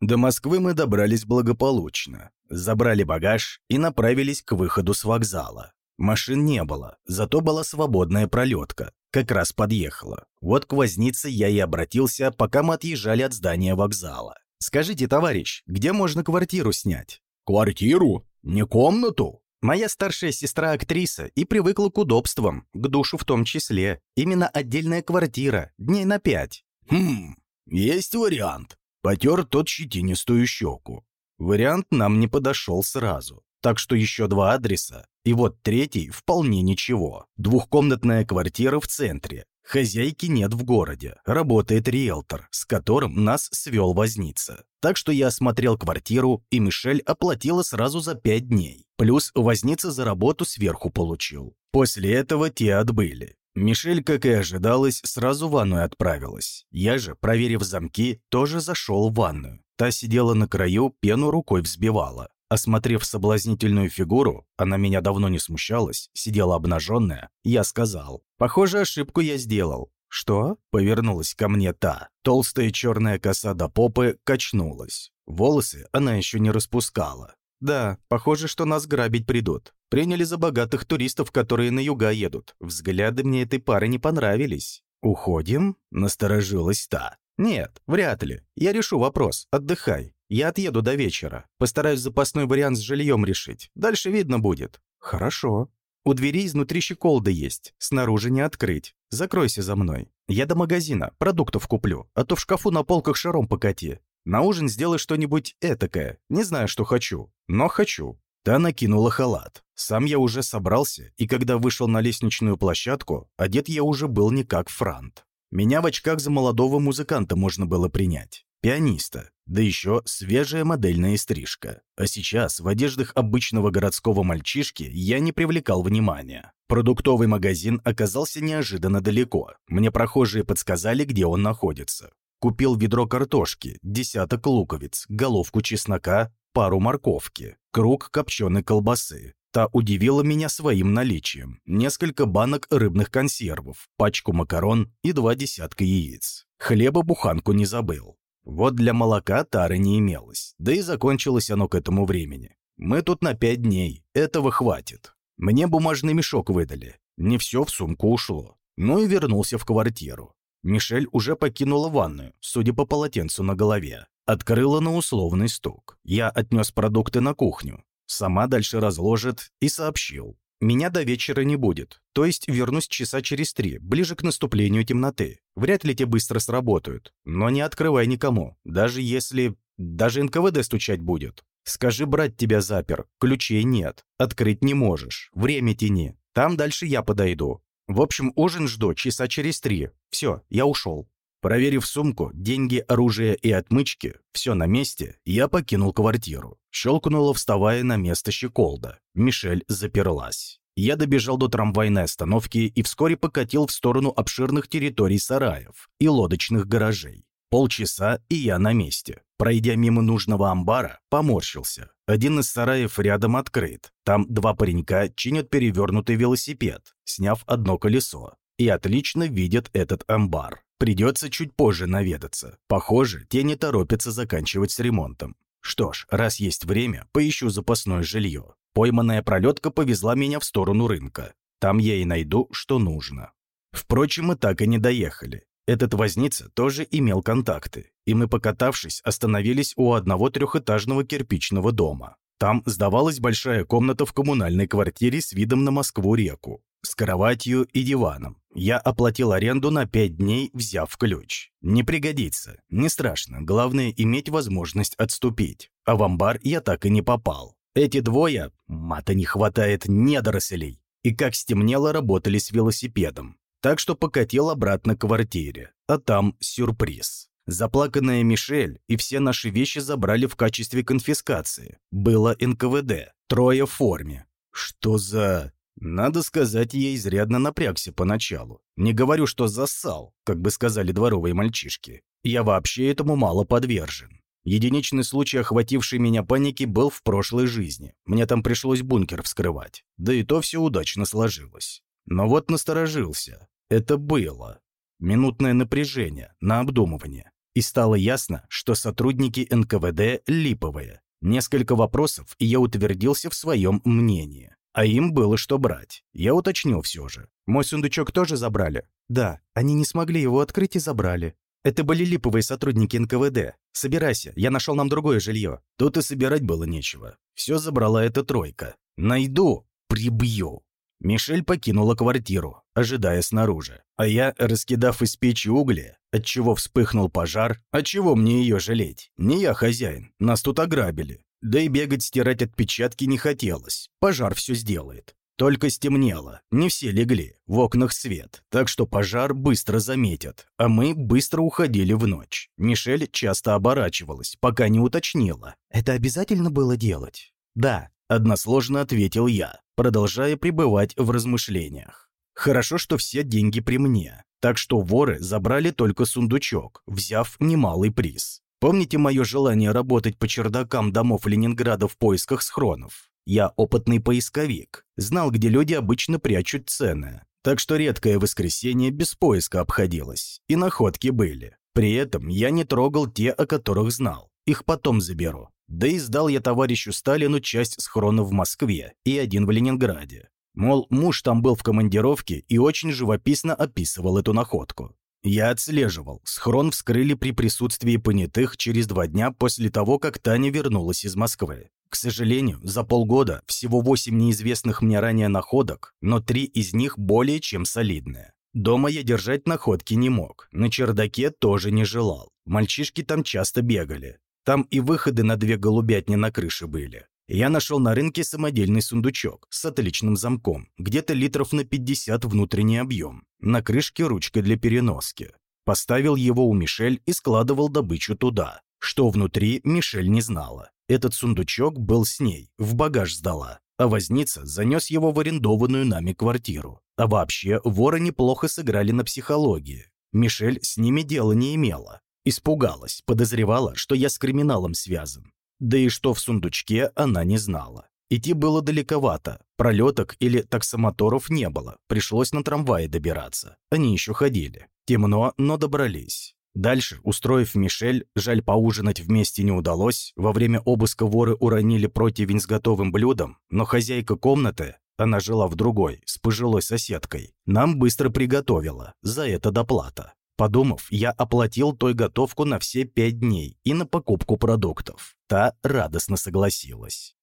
До Москвы мы добрались благополучно, забрали багаж и направились к выходу с вокзала. Машин не было, зато была свободная пролетка, как раз подъехала. Вот к вознице я и обратился, пока мы отъезжали от здания вокзала. «Скажите, товарищ, где можно квартиру снять?» «Квартиру? Не комнату?» Моя старшая сестра актриса и привыкла к удобствам, к душу в том числе. Именно отдельная квартира, дней на пять. «Хм, есть вариант». Потер тот щетинистую щеку. Вариант нам не подошел сразу. Так что еще два адреса, и вот третий вполне ничего. Двухкомнатная квартира в центре. Хозяйки нет в городе, работает риэлтор, с которым нас свел возница. Так что я осмотрел квартиру, и Мишель оплатила сразу за пять дней. Плюс возница за работу сверху получил. После этого те отбыли. Мишель, как и ожидалось, сразу в ванную отправилась. Я же, проверив замки, тоже зашел в ванную. Та сидела на краю, пену рукой взбивала. Осмотрев соблазнительную фигуру, она меня давно не смущалась, сидела обнаженная, я сказал, «Похоже, ошибку я сделал». «Что?» — повернулась ко мне та. Толстая черная коса до попы качнулась. Волосы она еще не распускала. «Да, похоже, что нас грабить придут. Приняли за богатых туристов, которые на юга едут. Взгляды мне этой пары не понравились». «Уходим?» — насторожилась та. «Нет, вряд ли. Я решу вопрос. Отдыхай. Я отъеду до вечера. Постараюсь запасной вариант с жильем решить. Дальше видно будет». «Хорошо. У двери изнутри щеколда есть. Снаружи не открыть. Закройся за мной. Я до магазина. Продуктов куплю. А то в шкафу на полках шаром покати. На ужин сделай что-нибудь этакое. Не знаю, что хочу. Но хочу». Та накинула халат. Сам я уже собрался, и когда вышел на лестничную площадку, одет я уже был не как франт. Меня в очках за молодого музыканта можно было принять. Пианиста, да еще свежая модельная стрижка. А сейчас в одеждах обычного городского мальчишки я не привлекал внимания. Продуктовый магазин оказался неожиданно далеко. Мне прохожие подсказали, где он находится. Купил ведро картошки, десяток луковиц, головку чеснока, пару морковки, круг копченой колбасы, Та удивила меня своим наличием. Несколько банок рыбных консервов, пачку макарон и два десятка яиц. Хлеба буханку не забыл. Вот для молока тары не имелось, да и закончилось оно к этому времени. Мы тут на пять дней, этого хватит. Мне бумажный мешок выдали, не все в сумку ушло. Ну и вернулся в квартиру. Мишель уже покинула ванную, судя по полотенцу на голове. Открыла на условный стук. Я отнес продукты на кухню. Сама дальше разложит и сообщил. Меня до вечера не будет, то есть вернусь часа через три, ближе к наступлению темноты. Вряд ли те быстро сработают, но не открывай никому, даже если... даже НКВД стучать будет. Скажи, брать тебя запер, ключей нет, открыть не можешь, время тяни, там дальше я подойду. В общем, ужин жду часа через три. Все, я ушел. Проверив сумку, деньги, оружие и отмычки, все на месте, я покинул квартиру. Щелкнула, вставая на место щеколда. Мишель заперлась. Я добежал до трамвайной остановки и вскоре покатил в сторону обширных территорий сараев и лодочных гаражей. Полчаса, и я на месте. Пройдя мимо нужного амбара, поморщился. Один из сараев рядом открыт. Там два паренька чинят перевернутый велосипед, сняв одно колесо. И отлично видят этот амбар. Придется чуть позже наведаться. Похоже, те не торопятся заканчивать с ремонтом. Что ж, раз есть время, поищу запасное жилье. Пойманная пролетка повезла меня в сторону рынка. Там я и найду, что нужно. Впрочем, мы так и не доехали. Этот возница тоже имел контакты, и мы, покатавшись, остановились у одного трехэтажного кирпичного дома. Там сдавалась большая комната в коммунальной квартире с видом на Москву-реку с кроватью и диваном. Я оплатил аренду на пять дней, взяв ключ. Не пригодится, не страшно, главное иметь возможность отступить. А в амбар я так и не попал. Эти двое, мата не хватает недорослей, и как стемнело работали с велосипедом. Так что покатил обратно к квартире, а там сюрприз. Заплаканная Мишель и все наши вещи забрали в качестве конфискации. Было НКВД, трое в форме. Что за... Надо сказать, я изрядно напрягся поначалу. Не говорю, что зассал, как бы сказали дворовые мальчишки. Я вообще этому мало подвержен. Единичный случай, охвативший меня паники, был в прошлой жизни. Мне там пришлось бункер вскрывать. Да и то все удачно сложилось. Но вот насторожился. Это было. Минутное напряжение, на обдумывание. И стало ясно, что сотрудники НКВД липовые. Несколько вопросов, и я утвердился в своем мнении. А им было что брать. Я уточнил все же. Мой сундучок тоже забрали? Да, они не смогли его открыть и забрали. Это были липовые сотрудники НКВД. Собирайся, я нашел нам другое жилье. Тут и собирать было нечего. Все забрала эта тройка. Найду, прибью. Мишель покинула квартиру, ожидая снаружи. А я, раскидав из печи угли, отчего вспыхнул пожар, отчего мне ее жалеть? Не я хозяин, нас тут ограбили. Да и бегать стирать отпечатки не хотелось. Пожар все сделает. Только стемнело, не все легли, в окнах свет, так что пожар быстро заметят, а мы быстро уходили в ночь. Мишель часто оборачивалась, пока не уточнила. «Это обязательно было делать?» «Да», — односложно ответил я, продолжая пребывать в размышлениях. «Хорошо, что все деньги при мне, так что воры забрали только сундучок, взяв немалый приз. Помните мое желание работать по чердакам домов Ленинграда в поисках схронов? Я опытный поисковик, знал, где люди обычно прячут цены. Так что редкое воскресенье без поиска обходилось, и находки были. При этом я не трогал те, о которых знал. Их потом заберу. Да и сдал я товарищу Сталину часть схрона в Москве и один в Ленинграде. Мол, муж там был в командировке и очень живописно описывал эту находку. Я отслеживал. Схрон вскрыли при присутствии понятых через два дня после того, как Таня вернулась из Москвы. К сожалению, за полгода всего восемь неизвестных мне ранее находок, но три из них более чем солидные. Дома я держать находки не мог, на чердаке тоже не желал. Мальчишки там часто бегали. Там и выходы на две голубятни на крыше были. Я нашел на рынке самодельный сундучок с отличным замком, где-то литров на 50 внутренний объем, на крышке ручка для переноски. Поставил его у Мишель и складывал добычу туда. Что внутри, Мишель не знала. Этот сундучок был с ней, в багаж сдала, а возница занес его в арендованную нами квартиру. А вообще, воры неплохо сыграли на психологии. Мишель с ними дела не имела. Испугалась, подозревала, что я с криминалом связан. Да и что в сундучке, она не знала. Идти было далековато, пролеток или таксомоторов не было, пришлось на трамвае добираться. Они еще ходили. Темно, но добрались. Дальше, устроив Мишель, жаль поужинать вместе не удалось, во время обыска воры уронили противень с готовым блюдом, но хозяйка комнаты, она жила в другой, с пожилой соседкой, нам быстро приготовила, за это доплата. Подумав, я оплатил той готовку на все пять дней и на покупку продуктов. Та радостно согласилась.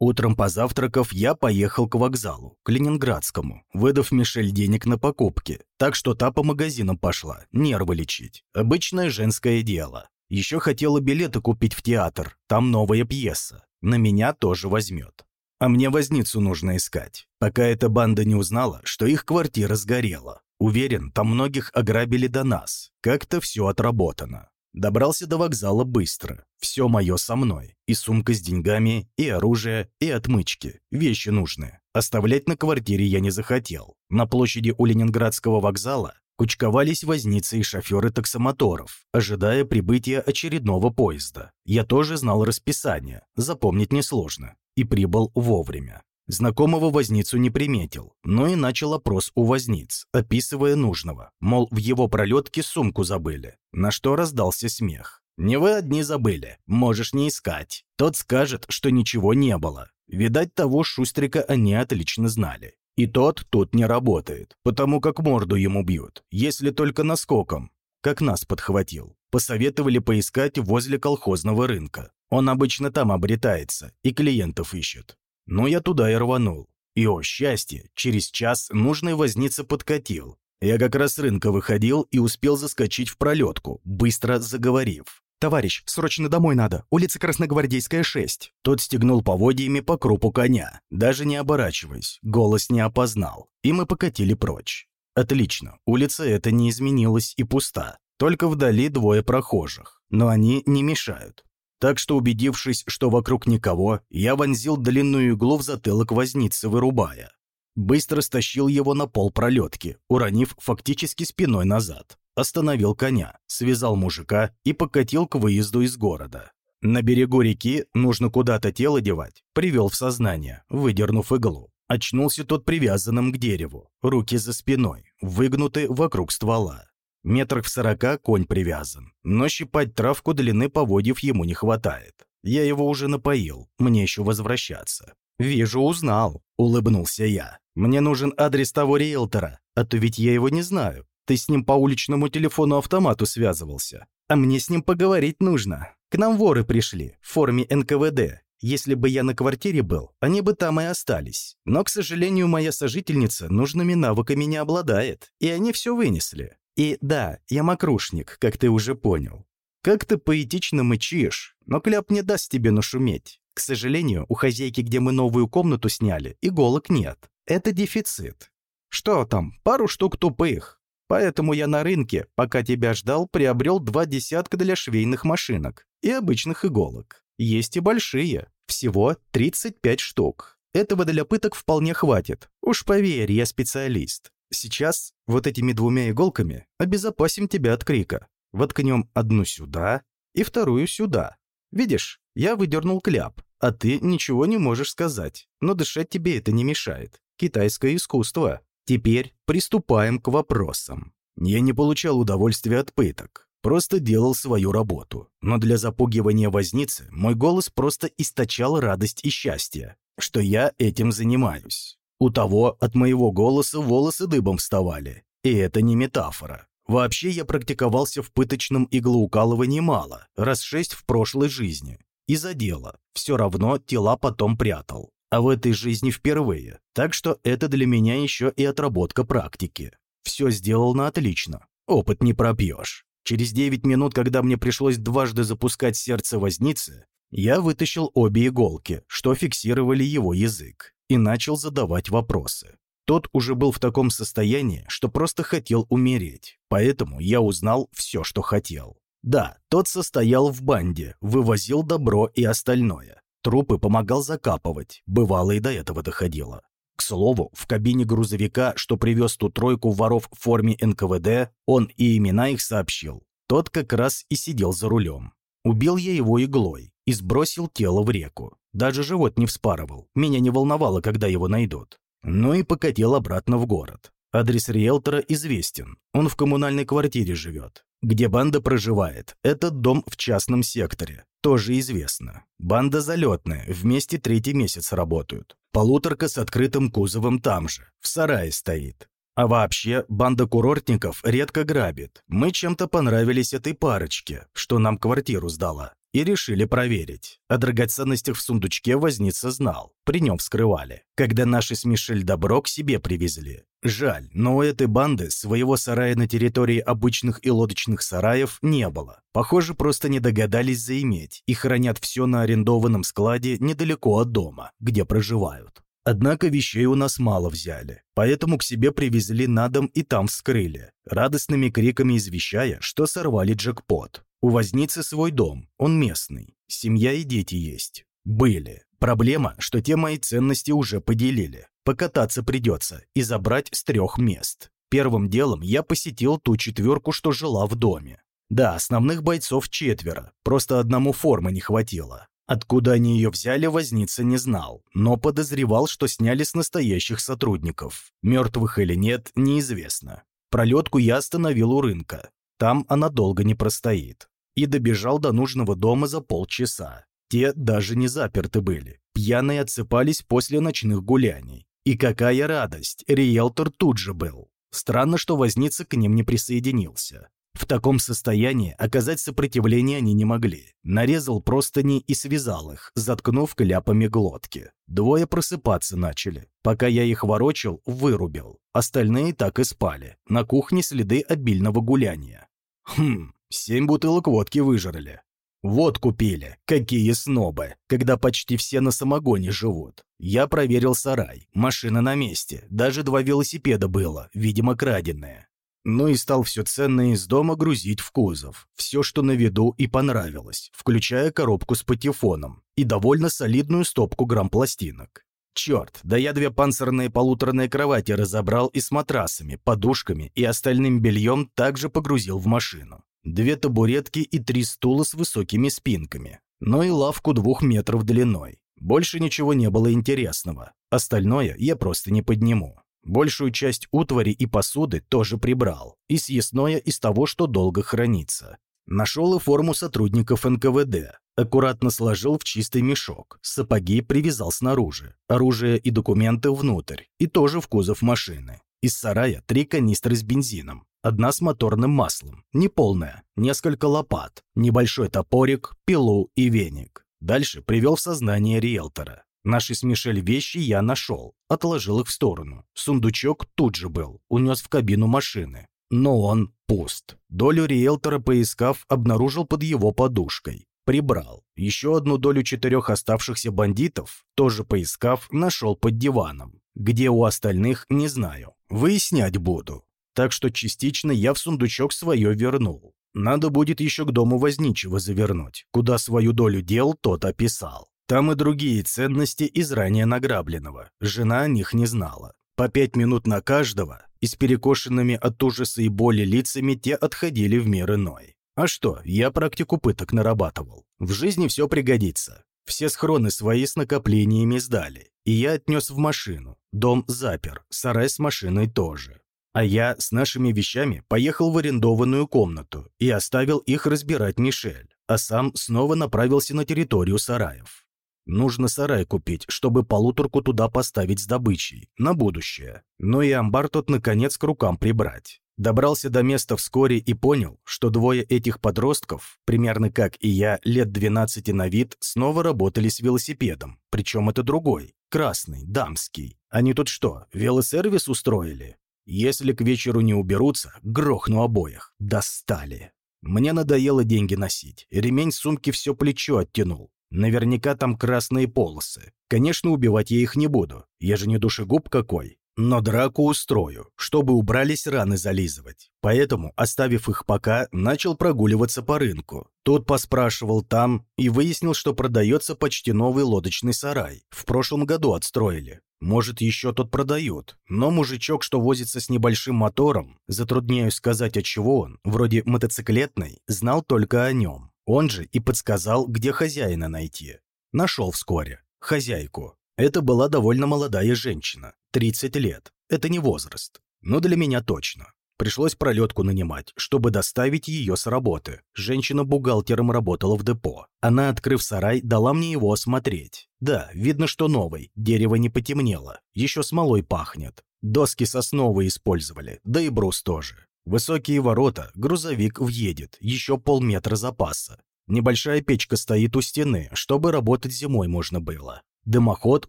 Утром позавтракав, я поехал к вокзалу, к Ленинградскому, выдав Мишель денег на покупки, так что та по магазинам пошла, нервы лечить. Обычное женское дело. Еще хотела билеты купить в театр, там новая пьеса. На меня тоже возьмет. А мне возницу нужно искать, пока эта банда не узнала, что их квартира сгорела. Уверен, там многих ограбили до нас. Как-то все отработано. Добрался до вокзала быстро. Все мое со мной. И сумка с деньгами, и оружие, и отмычки. Вещи нужные. Оставлять на квартире я не захотел. На площади у Ленинградского вокзала кучковались возницы и шоферы таксомоторов, ожидая прибытия очередного поезда. Я тоже знал расписание, запомнить несложно, и прибыл вовремя. Знакомого возницу не приметил, но и начал опрос у возниц, описывая нужного, мол, в его пролетке сумку забыли, на что раздался смех. «Не вы одни забыли, можешь не искать». Тот скажет, что ничего не было. Видать, того Шустрика они отлично знали. И тот тут не работает, потому как морду ему бьют, если только наскоком, как нас подхватил. Посоветовали поискать возле колхозного рынка. Он обычно там обретается и клиентов ищет. Но я туда и рванул. И, о счастье, через час нужный возница подкатил. Я как раз с рынка выходил и успел заскочить в пролетку, быстро заговорив. «Товарищ, срочно домой надо, улица Красногвардейская, 6». Тот стегнул поводьями по крупу коня, даже не оборачиваясь, голос не опознал, и мы покатили прочь. Отлично, улица эта не изменилась и пуста, только вдали двое прохожих, но они не мешают. Так что, убедившись, что вокруг никого, я вонзил длинную иглу в затылок возницы, вырубая. Быстро стащил его на пол пролетки, уронив фактически спиной назад. Остановил коня, связал мужика и покатил к выезду из города. На берегу реки нужно куда-то тело девать. Привел в сознание, выдернув иглу. Очнулся тот привязанным к дереву, руки за спиной, выгнуты вокруг ствола. Метрах в сорока конь привязан, но щипать травку длины поводьев ему не хватает. Я его уже напоил, мне еще возвращаться. «Вижу, узнал», — улыбнулся я. «Мне нужен адрес того риэлтора, а то ведь я его не знаю. Ты с ним по уличному телефону-автомату связывался. А мне с ним поговорить нужно. К нам воры пришли в форме НКВД. Если бы я на квартире был, они бы там и остались. Но, к сожалению, моя сожительница нужными навыками не обладает, и они все вынесли. И да, я мокрушник, как ты уже понял. Как ты поэтично мычишь, но кляп не даст тебе нашуметь. К сожалению, у хозяйки, где мы новую комнату сняли, иголок нет. Это дефицит. Что там, пару штук тупых. Поэтому я на рынке, пока тебя ждал, приобрел два десятка для швейных машинок и обычных иголок. Есть и большие, всего 35 штук. Этого для пыток вполне хватит. Уж поверь, я специалист. Сейчас вот этими двумя иголками обезопасим тебя от крика. Воткнем одну сюда и вторую сюда. Видишь, я выдернул кляп, а ты ничего не можешь сказать. Но дышать тебе это не мешает. Китайское искусство. Теперь приступаем к вопросам. Я не получал удовольствия от пыток. Просто делал свою работу. Но для запугивания возницы мой голос просто источал радость и счастье, что я этим занимаюсь. У того от моего голоса волосы дыбом вставали. И это не метафора. Вообще я практиковался в пыточном иглоукалывании мало, раз шесть в прошлой жизни. И за дело. Все равно тела потом прятал. А в этой жизни впервые. Так что это для меня еще и отработка практики. Все сделал на отлично. Опыт не пропьешь. Через 9 минут, когда мне пришлось дважды запускать сердце возницы, я вытащил обе иголки, что фиксировали его язык, и начал задавать вопросы. Тот уже был в таком состоянии, что просто хотел умереть, поэтому я узнал все, что хотел. Да, тот состоял в банде, вывозил добро и остальное. Трупы помогал закапывать, бывало и до этого доходило. К слову, в кабине грузовика, что привез ту тройку воров в форме НКВД, он и имена их сообщил. Тот как раз и сидел за рулем. Убил я его иглой и сбросил тело в реку. Даже живот не вспарывал. Меня не волновало, когда его найдут. Ну и покатил обратно в город. Адрес риэлтора известен. Он в коммунальной квартире живет. Где банда проживает, этот дом в частном секторе. Тоже известно. Банда залетная, вместе третий месяц работают. Полуторка с открытым кузовом там же, в сарае стоит. А вообще, банда курортников редко грабит. Мы чем-то понравились этой парочке, что нам квартиру сдала. И решили проверить. О драгоценностях в сундучке возница знал. При нем вскрывали. Когда наши с Мишель добро к себе привезли. Жаль, но у этой банды своего сарая на территории обычных и лодочных сараев не было. Похоже, просто не догадались заиметь и хранят все на арендованном складе недалеко от дома, где проживают. Однако вещей у нас мало взяли, поэтому к себе привезли на дом и там вскрыли, радостными криками извещая, что сорвали джекпот. У возницы свой дом, он местный, семья и дети есть. Были. Проблема, что те мои ценности уже поделили. Покататься придется и забрать с трех мест. Первым делом я посетил ту четверку, что жила в доме. Да, основных бойцов четверо, просто одному формы не хватило. Откуда они ее взяли, возница не знал, но подозревал, что сняли с настоящих сотрудников. Мертвых или нет, неизвестно. Пролетку я остановил у рынка. Там она долго не простоит. И добежал до нужного дома за полчаса. Те даже не заперты были. Пьяные отсыпались после ночных гуляний. И какая радость, риэлтор тут же был. Странно, что возница к ним не присоединился. В таком состоянии оказать сопротивление они не могли. Нарезал простыни и связал их, заткнув кляпами глотки. Двое просыпаться начали. Пока я их ворочил, вырубил. Остальные так и спали. На кухне следы обильного гуляния. Хм, семь бутылок водки выжрали. Вот купили. Какие снобы, когда почти все на самогоне живут. Я проверил сарай. Машина на месте. Даже два велосипеда было, видимо, краденые. Ну и стал все ценное из дома грузить в кузов. Все, что на виду и понравилось, включая коробку с патефоном и довольно солидную стопку грамм-пластинок. Черт, да я две панцирные полуторные кровати разобрал и с матрасами, подушками и остальным бельем также погрузил в машину. Две табуретки и три стула с высокими спинками. Но и лавку двух метров длиной. Больше ничего не было интересного. Остальное я просто не подниму. Большую часть утвари и посуды тоже прибрал. И съестное из того, что долго хранится. Нашел и форму сотрудников НКВД. Аккуратно сложил в чистый мешок. Сапоги привязал снаружи. Оружие и документы внутрь. И тоже в кузов машины. Из сарая три канистры с бензином. Одна с моторным маслом. Неполная. Несколько лопат. Небольшой топорик, пилу и веник. Дальше привел в сознание риэлтора. Наши с Мишель вещи я нашел, отложил их в сторону. Сундучок тут же был, унес в кабину машины. Но он пуст. Долю риэлтора, поискав, обнаружил под его подушкой. Прибрал. Еще одну долю четырех оставшихся бандитов, тоже поискав, нашел под диваном. Где у остальных, не знаю. Выяснять буду. Так что частично я в сундучок свое вернул. Надо будет еще к дому возничего завернуть, куда свою долю дел тот описал. Там и другие ценности из ранее награбленного. Жена о них не знала. По пять минут на каждого, и с перекошенными от ужаса и боли лицами те отходили в мир иной. А что, я практику пыток нарабатывал. В жизни все пригодится. Все схроны свои с накоплениями сдали. И я отнес в машину. Дом запер, сарай с машиной тоже. А я с нашими вещами поехал в арендованную комнату и оставил их разбирать Мишель, а сам снова направился на территорию сараев. Нужно сарай купить, чтобы полуторку туда поставить с добычей, на будущее. Но и амбар тот, наконец, к рукам прибрать. Добрался до места вскоре и понял, что двое этих подростков, примерно как и я, лет 12 на вид, снова работали с велосипедом. Причем это другой, красный, дамский. Они тут что, велосервис устроили? Если к вечеру не уберутся, грохну обоих. Достали. Мне надоело деньги носить. Ремень сумки все плечо оттянул. Наверняка там красные полосы. Конечно, убивать я их не буду. Я же не душегуб какой. Но драку устрою, чтобы убрались раны зализывать. Поэтому, оставив их пока, начал прогуливаться по рынку. Тут поспрашивал там и выяснил, что продается почти новый лодочный сарай. В прошлом году отстроили. Может, еще тот продают. Но мужичок, что возится с небольшим мотором, затрудняюсь сказать, от чего он, вроде мотоциклетной, знал только о нем. Он же и подсказал, где хозяина найти. Нашел вскоре. Хозяйку. Это была довольно молодая женщина. 30 лет. Это не возраст. Но для меня точно. Пришлось пролетку нанимать, чтобы доставить ее с работы. Женщина бухгалтером работала в депо. Она, открыв сарай, дала мне его осмотреть. Да, видно, что новый, дерево не потемнело, еще смолой пахнет. Доски сосновые использовали, да и брус тоже. Высокие ворота, грузовик въедет, еще полметра запаса. Небольшая печка стоит у стены, чтобы работать зимой можно было. Дымоход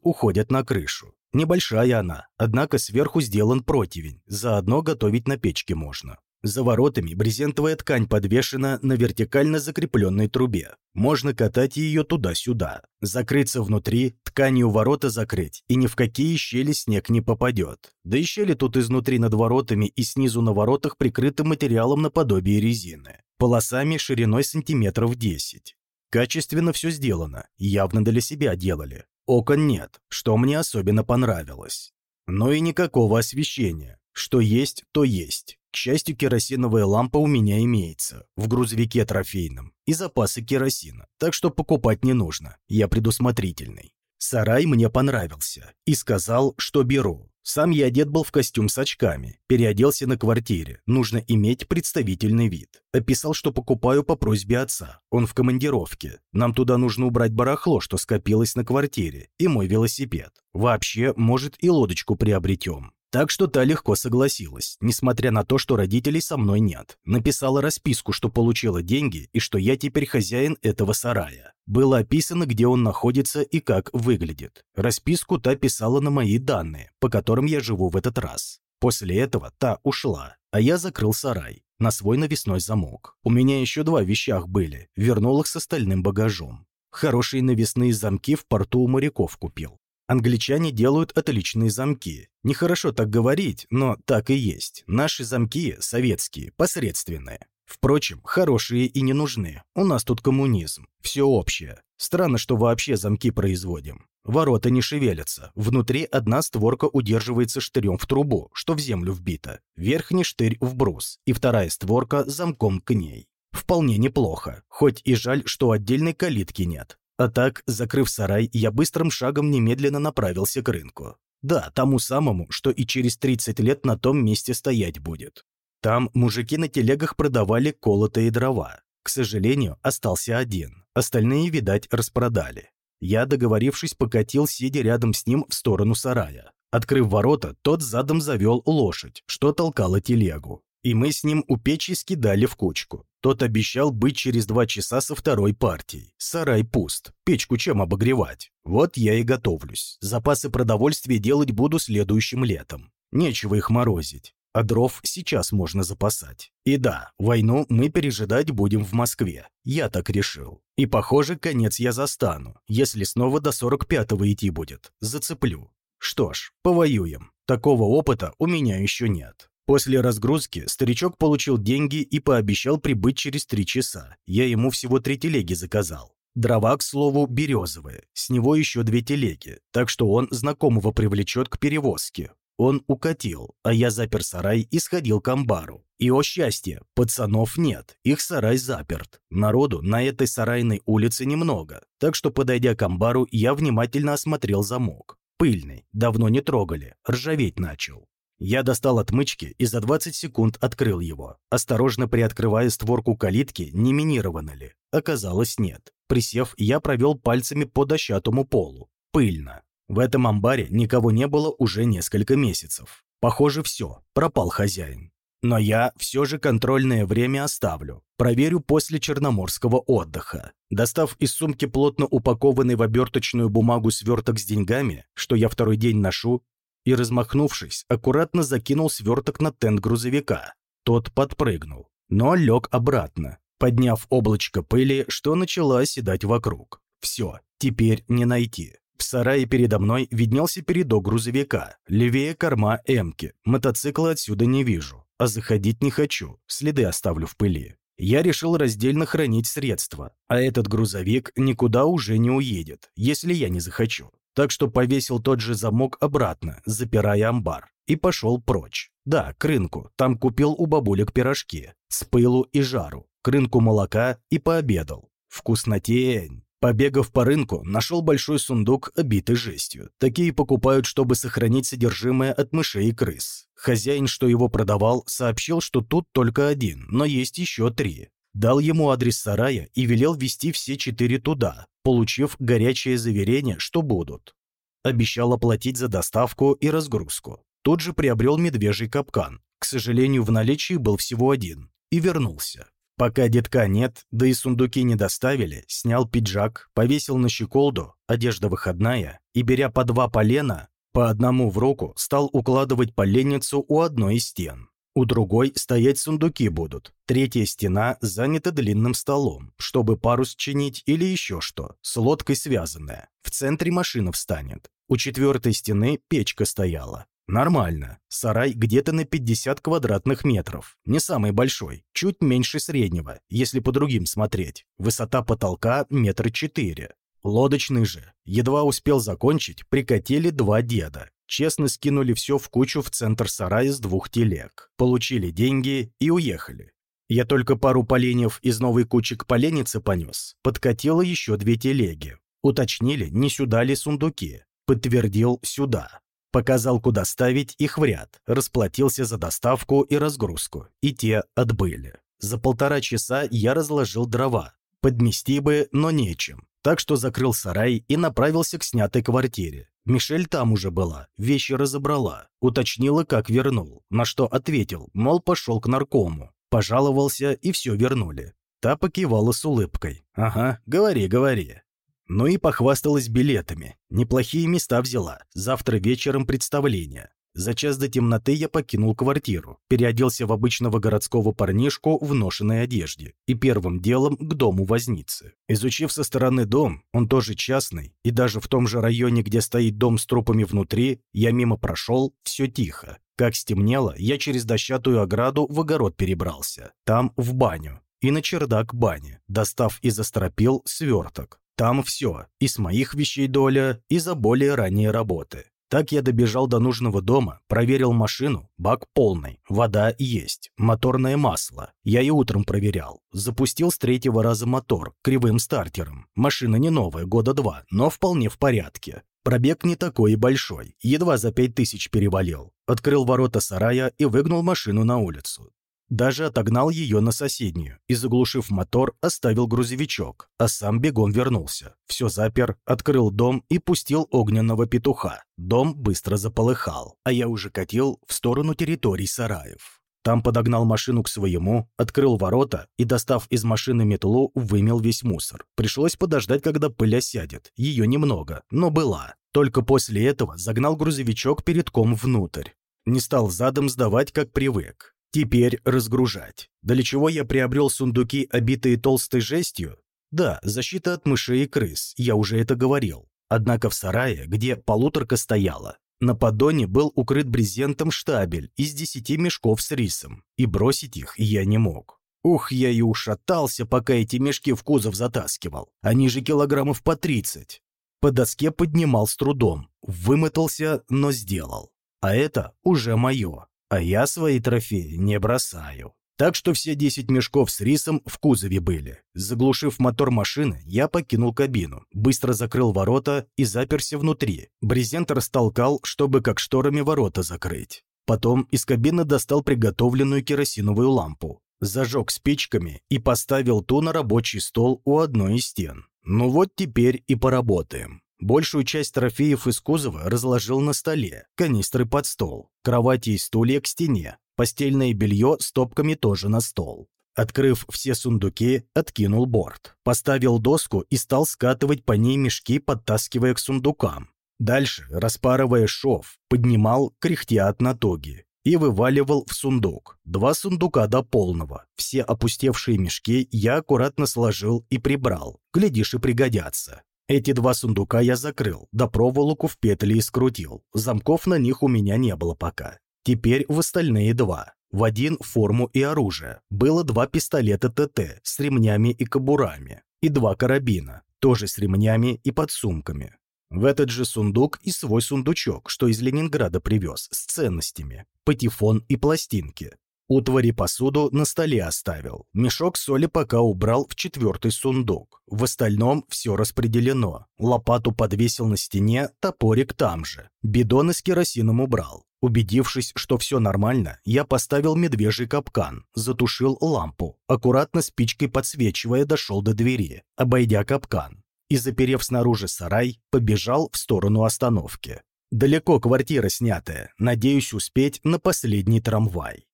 уходит на крышу. Небольшая она, однако сверху сделан противень, заодно готовить на печке можно. За воротами брезентовая ткань подвешена на вертикально закрепленной трубе. Можно катать ее туда-сюда. Закрыться внутри, тканью ворота закрыть, и ни в какие щели снег не попадет. Да и щели тут изнутри над воротами и снизу на воротах прикрыты материалом наподобие резины. Полосами шириной сантиметров 10. Качественно все сделано, явно для себя делали. Окон нет, что мне особенно понравилось. Но и никакого освещения. Что есть, то есть. К счастью, керосиновая лампа у меня имеется, в грузовике трофейном, и запасы керосина, так что покупать не нужно, я предусмотрительный. Сарай мне понравился, и сказал, что беру. Сам я одет был в костюм с очками, переоделся на квартире, нужно иметь представительный вид. Описал, что покупаю по просьбе отца, он в командировке. Нам туда нужно убрать барахло, что скопилось на квартире, и мой велосипед. Вообще, может, и лодочку приобретем. Так что та легко согласилась, несмотря на то, что родителей со мной нет. Написала расписку, что получила деньги и что я теперь хозяин этого сарая. Было описано, где он находится и как выглядит. Расписку та писала на мои данные, по которым я живу в этот раз. После этого та ушла, а я закрыл сарай на свой навесной замок. У меня еще два вещах были, вернул их с остальным багажом. Хорошие навесные замки в порту у моряков купил. Англичане делают отличные замки. Нехорошо так говорить, но так и есть. Наши замки, советские, посредственные. Впрочем, хорошие и не нужны. У нас тут коммунизм. Все общее. Странно, что вообще замки производим. Ворота не шевелятся. Внутри одна створка удерживается штырем в трубу, что в землю вбито. Верхний штырь в брус. И вторая створка замком к ней. Вполне неплохо. Хоть и жаль, что отдельной калитки нет. А так, закрыв сарай, я быстрым шагом немедленно направился к рынку. Да, тому самому, что и через 30 лет на том месте стоять будет. Там мужики на телегах продавали колотые дрова. К сожалению, остался один. Остальные, видать, распродали. Я, договорившись, покатил, сидя рядом с ним в сторону сарая. Открыв ворота, тот задом завел лошадь, что толкала телегу. И мы с ним у печи скидали в кучку. Тот обещал быть через два часа со второй партией. Сарай пуст. Печку чем обогревать? Вот я и готовлюсь. Запасы продовольствия делать буду следующим летом. Нечего их морозить. А дров сейчас можно запасать. И да, войну мы пережидать будем в Москве. Я так решил. И похоже, конец я застану. Если снова до 45-го идти будет. Зацеплю. Что ж, повоюем. Такого опыта у меня еще нет. После разгрузки старичок получил деньги и пообещал прибыть через три часа. Я ему всего три телеги заказал. Дрова, к слову, березовые, с него еще две телеги, так что он знакомого привлечет к перевозке. Он укатил, а я запер сарай и сходил к амбару. И, о счастье, пацанов нет, их сарай заперт. Народу на этой сарайной улице немного, так что, подойдя к амбару, я внимательно осмотрел замок. Пыльный, давно не трогали, ржаветь начал. Я достал отмычки и за 20 секунд открыл его, осторожно приоткрывая створку калитки, не минировано ли. Оказалось, нет. Присев, я провел пальцами по дощатому полу. Пыльно. В этом амбаре никого не было уже несколько месяцев. Похоже, все, пропал хозяин. Но я все же контрольное время оставлю. Проверю после черноморского отдыха. Достав из сумки плотно упакованный в оберточную бумагу сверток с деньгами, что я второй день ношу, и, размахнувшись, аккуратно закинул сверток на тент грузовика. Тот подпрыгнул, но лег обратно, подняв облачко пыли, что начала оседать вокруг. Все, теперь не найти. В сарае передо мной виднелся передок грузовика, левее корма «Эмки». Мотоцикла отсюда не вижу а заходить не хочу, следы оставлю в пыли. Я решил раздельно хранить средства, а этот грузовик никуда уже не уедет, если я не захочу. Так что повесил тот же замок обратно, запирая амбар, и пошел прочь. Да, к рынку, там купил у бабулек пирожки, с пылу и жару, к рынку молока и пообедал. Вкуснотень! Побегав по рынку, нашел большой сундук, обитый жестью. Такие покупают, чтобы сохранить содержимое от мышей и крыс. Хозяин, что его продавал, сообщил, что тут только один, но есть еще три. Дал ему адрес сарая и велел вести все четыре туда, получив горячее заверение, что будут. Обещал оплатить за доставку и разгрузку. Тут же приобрел медвежий капкан. К сожалению, в наличии был всего один. И вернулся. Пока детка нет, да и сундуки не доставили, снял пиджак, повесил на щеколду, одежда выходная, и, беря по два полена, по одному в руку, стал укладывать поленницу у одной из стен. У другой стоять сундуки будут. Третья стена занята длинным столом, чтобы парус чинить или еще что, с лодкой связанная. В центре машина встанет. У четвертой стены печка стояла. Нормально. Сарай где-то на 50 квадратных метров. Не самый большой, чуть меньше среднего, если по другим смотреть. Высота потолка метр четыре. Лодочный же. Едва успел закончить, прикатили два деда. Честно скинули все в кучу в центр сарая с двух телег. Получили деньги и уехали. Я только пару поленьев из новой кучи к поленнице понес. Подкатило еще две телеги. Уточнили, не сюда ли сундуки. Подтвердил сюда. Показал, куда ставить их в ряд, расплатился за доставку и разгрузку, и те отбыли. За полтора часа я разложил дрова. Подмести бы, но нечем. Так что закрыл сарай и направился к снятой квартире. Мишель там уже была, вещи разобрала, уточнила, как вернул, на что ответил, мол, пошел к наркому. Пожаловался, и все вернули. Та покивала с улыбкой. «Ага, говори, говори». Ну и похвасталась билетами. Неплохие места взяла. Завтра вечером представление. За час до темноты я покинул квартиру, переоделся в обычного городского парнишку в ношенной одежде и первым делом к дому возницы. Изучив со стороны дом, он тоже частный, и даже в том же районе, где стоит дом с трупами внутри, я мимо прошел, все тихо. Как стемнело, я через дощатую ограду в огород перебрался. Там в баню. И на чердак бани, достав из остропил сверток. Там все, и с моих вещей доля, и за более ранние работы. Так я добежал до нужного дома, проверил машину, бак полный, вода есть, моторное масло. Я и утром проверял. Запустил с третьего раза мотор, кривым стартером. Машина не новая, года два, но вполне в порядке. Пробег не такой и большой, едва за пять тысяч перевалил. Открыл ворота сарая и выгнал машину на улицу. Даже отогнал ее на соседнюю и, заглушив мотор, оставил грузовичок, а сам бегом вернулся. Все запер, открыл дом и пустил огненного петуха. Дом быстро заполыхал, а я уже катил в сторону территорий сараев. Там подогнал машину к своему, открыл ворота и, достав из машины метлу, вымел весь мусор. Пришлось подождать, когда пыль осядет. Ее немного, но была. Только после этого загнал грузовичок перед ком внутрь. Не стал задом сдавать, как привык. Теперь разгружать. Для чего я приобрел сундуки, обитые толстой жестью? Да, защита от мышей и крыс, я уже это говорил. Однако в сарае, где полуторка стояла, на поддоне был укрыт брезентом штабель из десяти мешков с рисом, и бросить их я не мог. Ух, я и ушатался, пока эти мешки в кузов затаскивал. Они же килограммов по тридцать. По доске поднимал с трудом, вымотался, но сделал. А это уже мое а я свои трофеи не бросаю. Так что все 10 мешков с рисом в кузове были. Заглушив мотор машины, я покинул кабину, быстро закрыл ворота и заперся внутри. Брезент растолкал, чтобы как шторами ворота закрыть. Потом из кабины достал приготовленную керосиновую лампу, зажег спичками и поставил ту на рабочий стол у одной из стен. Ну вот теперь и поработаем. Большую часть трофеев из кузова разложил на столе, канистры под стол, кровати и стулья к стене, постельное белье с топками тоже на стол. Открыв все сундуки, откинул борт. Поставил доску и стал скатывать по ней мешки, подтаскивая к сундукам. Дальше, распарывая шов, поднимал, кряхтя от натоги, и вываливал в сундук. Два сундука до полного. Все опустевшие мешки я аккуратно сложил и прибрал. Глядишь, и пригодятся. Эти два сундука я закрыл, да проволоку в петли и скрутил. Замков на них у меня не было пока. Теперь в остальные два. В один форму и оружие. Было два пистолета ТТ с ремнями и кобурами. И два карабина, тоже с ремнями и подсумками. В этот же сундук и свой сундучок, что из Ленинграда привез, с ценностями, патефон и пластинки. Утвари посуду на столе оставил. Мешок соли пока убрал в четвертый сундук. В остальном все распределено. Лопату подвесил на стене, топорик там же. Бидоны с керосином убрал. Убедившись, что все нормально, я поставил медвежий капкан, затушил лампу, аккуратно спичкой подсвечивая дошел до двери, обойдя капкан. И, заперев снаружи сарай, побежал в сторону остановки. Далеко квартира снятая, надеюсь успеть на последний трамвай.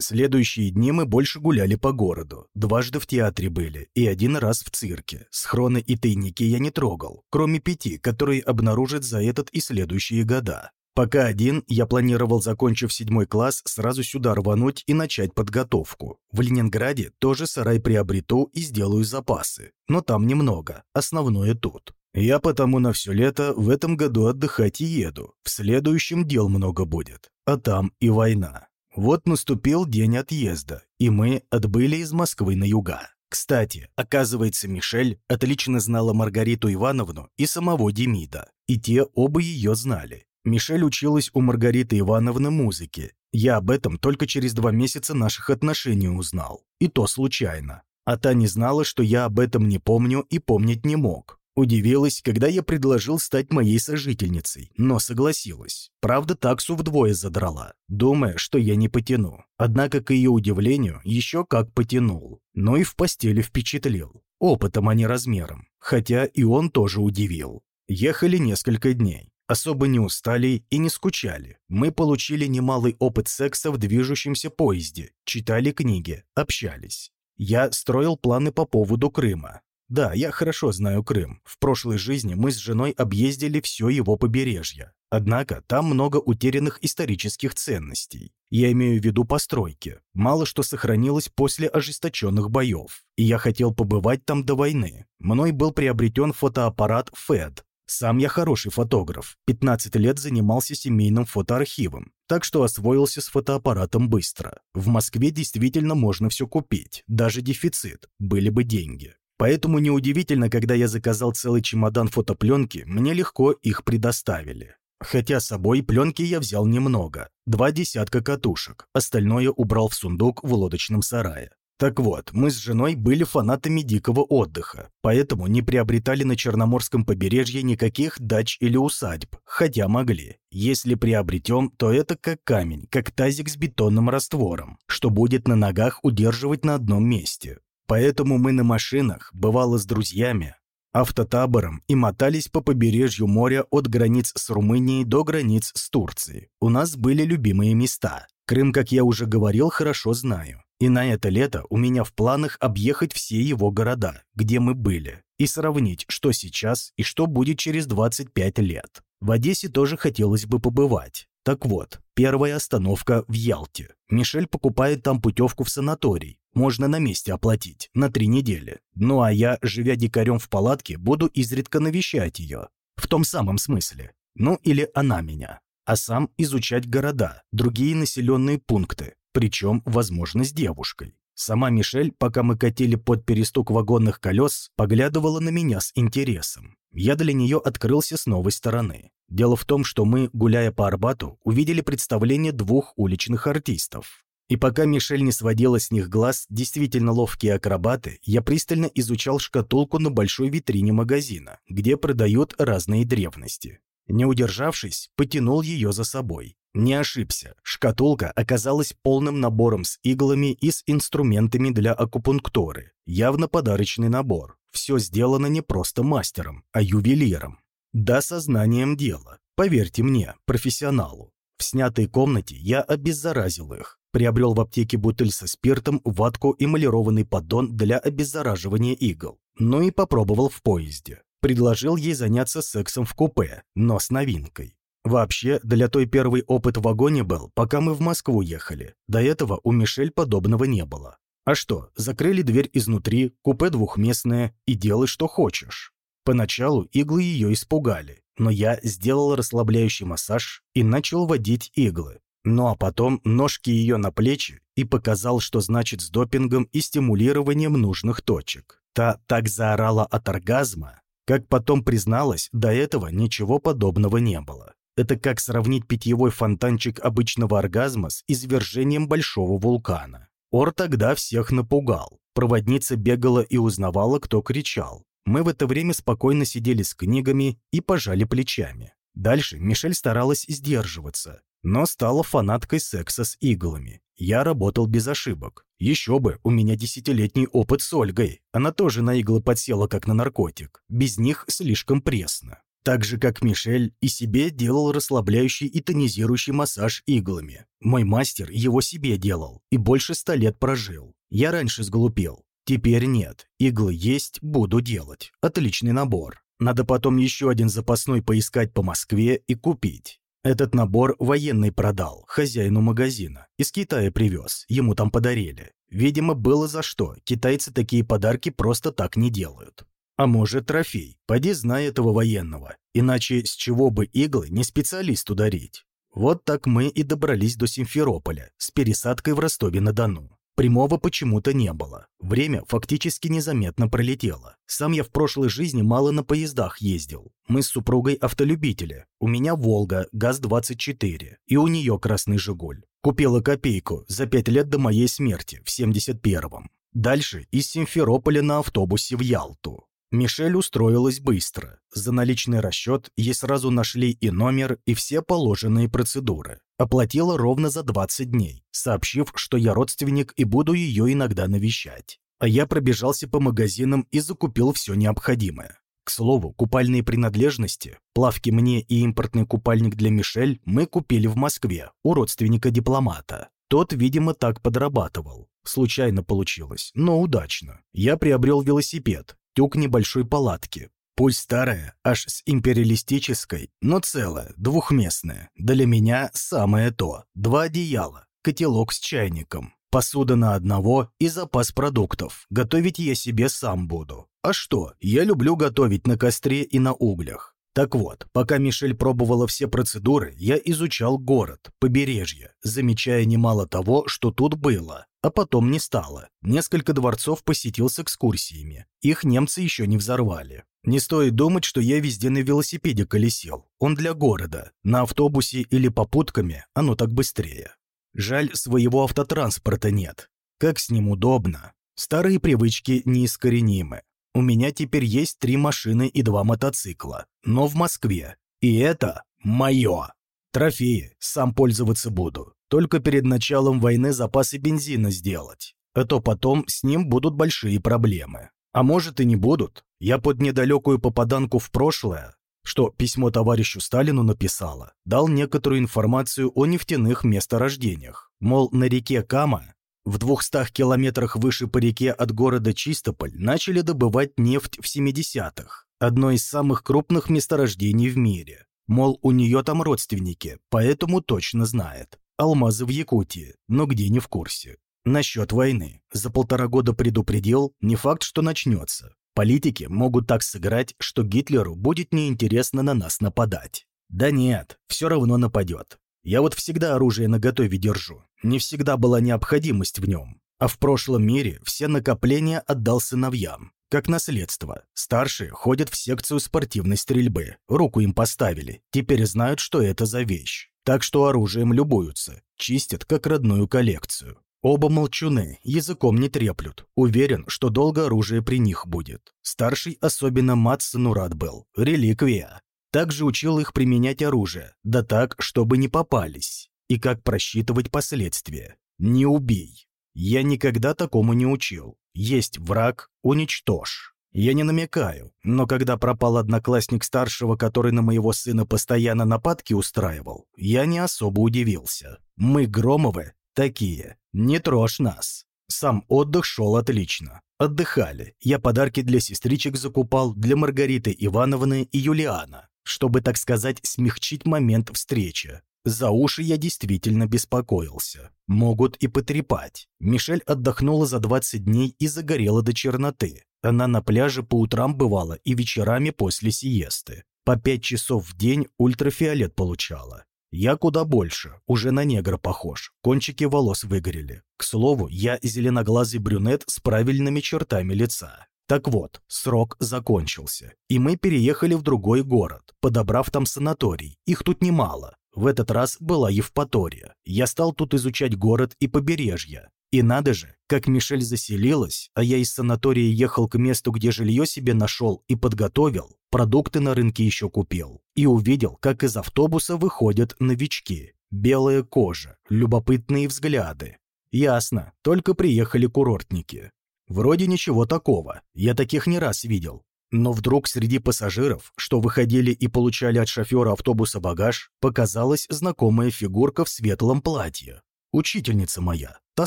Следующие дни мы больше гуляли по городу. Дважды в театре были и один раз в цирке. Схроны и тайники я не трогал, кроме пяти, которые обнаружат за этот и следующие года. Пока один, я планировал, закончив седьмой класс, сразу сюда рвануть и начать подготовку. В Ленинграде тоже сарай приобрету и сделаю запасы. Но там немного, основное тут. Я потому на все лето в этом году отдыхать и еду. В следующем дел много будет. А там и война. Вот наступил день отъезда, и мы отбыли из Москвы на юга. Кстати, оказывается, Мишель отлично знала Маргариту Ивановну и самого Демида, и те оба ее знали. Мишель училась у Маргариты Ивановны музыке. Я об этом только через два месяца наших отношений узнал, и то случайно. А та не знала, что я об этом не помню и помнить не мог. Удивилась, когда я предложил стать моей сожительницей, но согласилась. Правда, таксу вдвое задрала, думая, что я не потяну. Однако, к ее удивлению, еще как потянул. Но и в постели впечатлил. Опытом, а не размером. Хотя и он тоже удивил. Ехали несколько дней. Особо не устали и не скучали. Мы получили немалый опыт секса в движущемся поезде, читали книги, общались. Я строил планы по поводу Крыма. Да, я хорошо знаю Крым. В прошлой жизни мы с женой объездили все его побережье. Однако там много утерянных исторических ценностей. Я имею в виду постройки. Мало что сохранилось после ожесточенных боев. И я хотел побывать там до войны. Мной был приобретен фотоаппарат FED. Сам я хороший фотограф. 15 лет занимался семейным фотоархивом. Так что освоился с фотоаппаратом быстро. В Москве действительно можно все купить. Даже дефицит. Были бы деньги. Поэтому неудивительно, когда я заказал целый чемодан фотопленки, мне легко их предоставили. Хотя с собой пленки я взял немного, два десятка катушек, остальное убрал в сундук в лодочном сарае. Так вот, мы с женой были фанатами дикого отдыха, поэтому не приобретали на Черноморском побережье никаких дач или усадьб, хотя могли. Если приобретем, то это как камень, как тазик с бетонным раствором, что будет на ногах удерживать на одном месте. Поэтому мы на машинах, бывало с друзьями, автотабором и мотались по побережью моря от границ с Румынией до границ с Турцией. У нас были любимые места. Крым, как я уже говорил, хорошо знаю. И на это лето у меня в планах объехать все его города, где мы были, и сравнить, что сейчас и что будет через 25 лет. В Одессе тоже хотелось бы побывать. Так вот, первая остановка в Ялте. Мишель покупает там путевку в санаторий. Можно на месте оплатить, на три недели. Ну а я, живя дикарем в палатке, буду изредка навещать ее. В том самом смысле. Ну или она меня. А сам изучать города, другие населенные пункты, причем, возможно, с девушкой. Сама Мишель, пока мы катили под перестук вагонных колес, поглядывала на меня с интересом. Я для нее открылся с новой стороны. Дело в том, что мы, гуляя по Арбату, увидели представление двух уличных артистов. И пока Мишель не сводила с них глаз, действительно ловкие акробаты, я пристально изучал шкатулку на большой витрине магазина, где продают разные древности. Не удержавшись, потянул ее за собой. Не ошибся. Шкатулка оказалась полным набором с иглами и с инструментами для акупунктуры. Явно подарочный набор. Все сделано не просто мастером, а ювелиром. Да, сознанием дела. Поверьте мне, профессионалу. В снятой комнате я обеззаразил их. Приобрел в аптеке бутыль со спиртом, ватку и малированный поддон для обеззараживания игл. Ну и попробовал в поезде. Предложил ей заняться сексом в купе, но с новинкой. Вообще, для той первый опыт в вагоне был, пока мы в Москву ехали. До этого у Мишель подобного не было. А что, закрыли дверь изнутри, купе двухместное и делай, что хочешь. Поначалу иглы ее испугали, но я сделал расслабляющий массаж и начал водить иглы. Ну а потом ножки ее на плечи и показал, что значит с допингом и стимулированием нужных точек. Та так заорала от оргазма, как потом призналась, до этого ничего подобного не было. Это как сравнить питьевой фонтанчик обычного оргазма с извержением большого вулкана. Ор тогда всех напугал. Проводница бегала и узнавала, кто кричал. Мы в это время спокойно сидели с книгами и пожали плечами. Дальше Мишель старалась сдерживаться, но стала фанаткой секса с иглами. Я работал без ошибок. Еще бы, у меня десятилетний опыт с Ольгой. Она тоже на иглы подсела, как на наркотик. Без них слишком пресно. Так же, как Мишель, и себе делал расслабляющий и тонизирующий массаж иглами. Мой мастер его себе делал и больше ста лет прожил. Я раньше сглупел. Теперь нет. Иглы есть, буду делать. Отличный набор. Надо потом еще один запасной поискать по Москве и купить. Этот набор военный продал, хозяину магазина. Из Китая привез, ему там подарили. Видимо, было за что. Китайцы такие подарки просто так не делают. А может, трофей. Поди знай этого военного. Иначе с чего бы иглы не специалисту дарить? Вот так мы и добрались до Симферополя с пересадкой в Ростове-на-Дону. Прямого почему-то не было. Время фактически незаметно пролетело. Сам я в прошлой жизни мало на поездах ездил. Мы с супругой автолюбители. У меня «Волга», ГАЗ-24, и у нее «Красный Жигуль». Купила копейку за пять лет до моей смерти, в 71-м. Дальше из Симферополя на автобусе в Ялту. Мишель устроилась быстро. За наличный расчет ей сразу нашли и номер, и все положенные процедуры. Оплатила ровно за 20 дней, сообщив, что я родственник и буду ее иногда навещать. А я пробежался по магазинам и закупил все необходимое. К слову, купальные принадлежности, плавки мне и импортный купальник для Мишель мы купили в Москве у родственника дипломата. Тот, видимо, так подрабатывал. Случайно получилось, но удачно. Я приобрел велосипед, тюк небольшой палатки. Пусть старая, аж с империалистической, но целая, двухместная. Для меня самое то. Два одеяла, котелок с чайником, посуда на одного и запас продуктов. Готовить я себе сам буду. А что, я люблю готовить на костре и на углях. Так вот, пока Мишель пробовала все процедуры, я изучал город, побережье, замечая немало того, что тут было, а потом не стало. Несколько дворцов посетил с экскурсиями. Их немцы еще не взорвали. Не стоит думать, что я везде на велосипеде колесил. Он для города. На автобусе или попутками оно так быстрее. Жаль, своего автотранспорта нет. Как с ним удобно. Старые привычки неискоренимы. У меня теперь есть три машины и два мотоцикла, но в Москве. И это мое. Трофеи, сам пользоваться буду. Только перед началом войны запасы бензина сделать. А то потом с ним будут большие проблемы. А может и не будут. Я под недалекую попаданку в прошлое, что письмо товарищу Сталину написала, дал некоторую информацию о нефтяных месторождениях. Мол, на реке Кама в 200 километрах выше по реке от города Чистополь начали добывать нефть в 70-х. Одно из самых крупных месторождений в мире. Мол, у нее там родственники, поэтому точно знает. Алмазы в Якутии, но где не в курсе. Насчет войны. За полтора года предупредил, не факт, что начнется. Политики могут так сыграть, что Гитлеру будет неинтересно на нас нападать. Да нет, все равно нападет. Я вот всегда оружие наготове держу. Не всегда была необходимость в нем. А в прошлом мире все накопления отдал сыновьям. Как наследство. Старшие ходят в секцию спортивной стрельбы. Руку им поставили. Теперь знают, что это за вещь. Так что оружием любуются. Чистят, как родную коллекцию. Оба молчуны, языком не треплют. Уверен, что долго оружие при них будет. Старший особенно Матсону рад был. Реликвия. Также учил их применять оружие, да так, чтобы не попались. И как просчитывать последствия. Не убей. Я никогда такому не учил. Есть враг – уничтожь. Я не намекаю, но когда пропал одноклассник старшего, который на моего сына постоянно нападки устраивал, я не особо удивился. Мы, Громовы, такие. Не трожь нас. Сам отдых шел отлично. Отдыхали. Я подарки для сестричек закупал, для Маргариты Ивановны и Юлиана чтобы, так сказать, смягчить момент встречи. За уши я действительно беспокоился. Могут и потрепать. Мишель отдохнула за 20 дней и загорела до черноты. Она на пляже по утрам бывала и вечерами после сиесты. По 5 часов в день ультрафиолет получала. Я куда больше, уже на негра похож, кончики волос выгорели. К слову, я зеленоглазый брюнет с правильными чертами лица. Так вот, срок закончился, и мы переехали в другой город, подобрав там санаторий. Их тут немало. В этот раз была Евпатория. Я стал тут изучать город и побережье. И надо же, как Мишель заселилась, а я из санатория ехал к месту, где жилье себе нашел и подготовил, продукты на рынке еще купил. И увидел, как из автобуса выходят новички. Белая кожа, любопытные взгляды. Ясно, только приехали курортники. Вроде ничего такого, я таких не раз видел. Но вдруг среди пассажиров, что выходили и получали от шофера автобуса багаж, показалась знакомая фигурка в светлом платье. Учительница моя, та